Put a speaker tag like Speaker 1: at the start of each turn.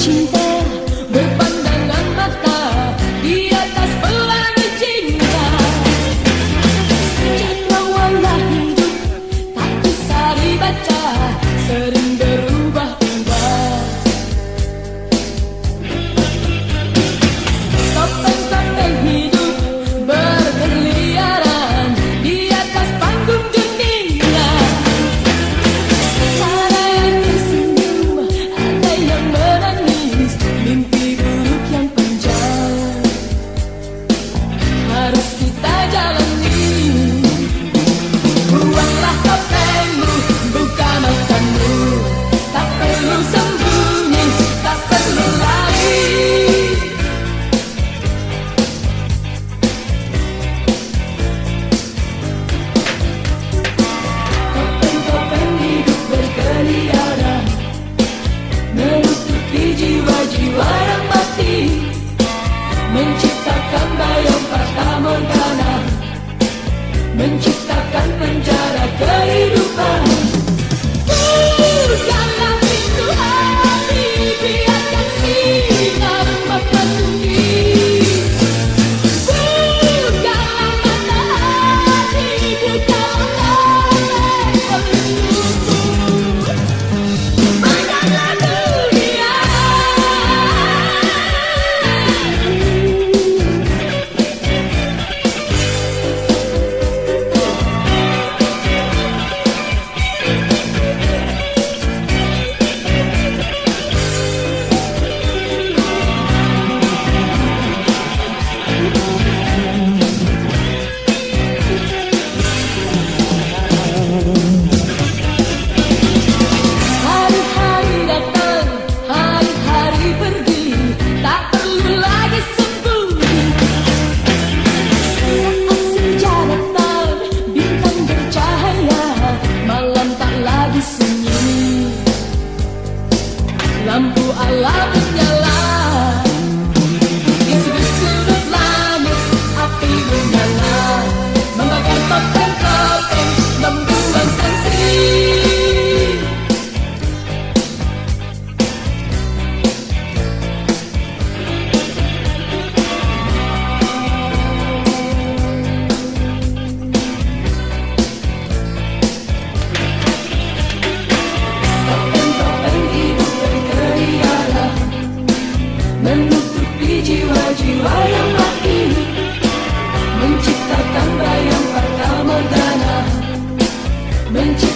Speaker 1: cinta berbagai menutupi jiwa-jiwa yang mati. Menciptakan bayang pertama tanah Menciptakan